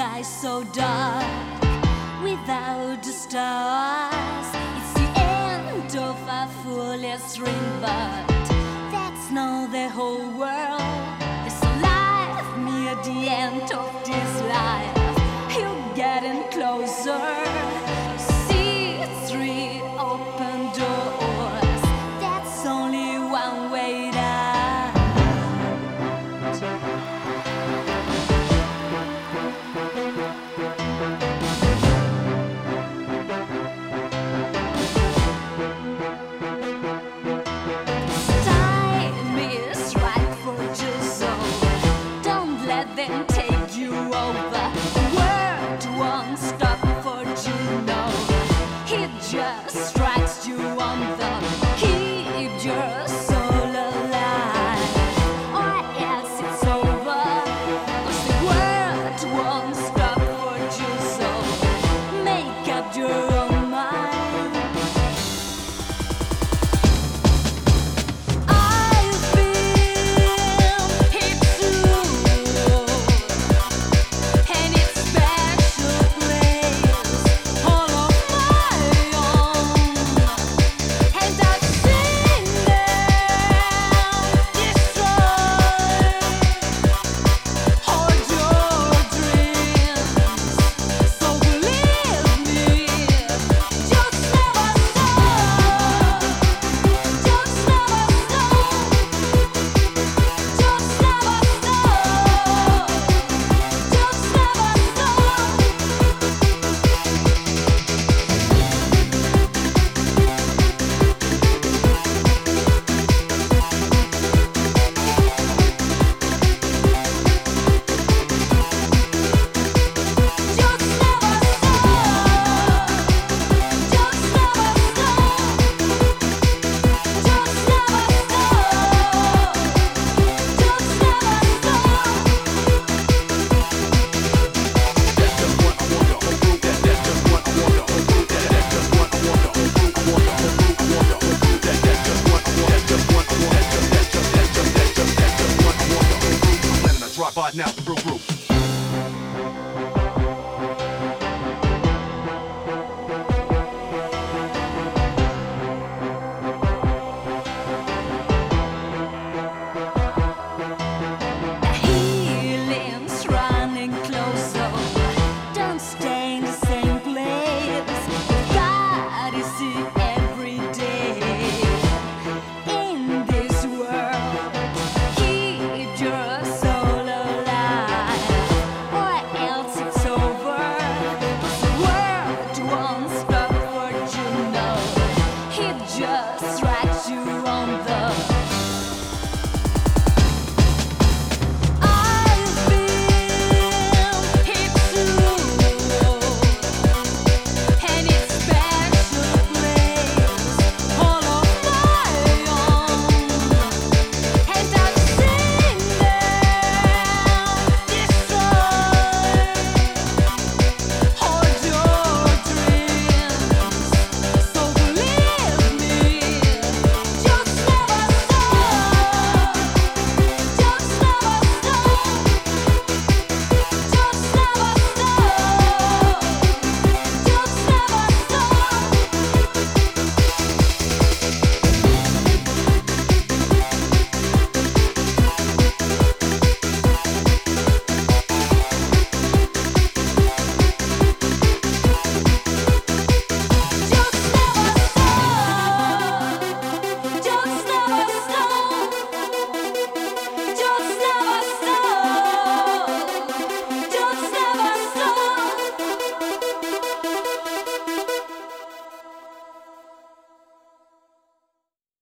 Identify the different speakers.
Speaker 1: sky so dark without the stars. It's the end of a foolish dream, but that's not the whole world. There's a life near the end of this life.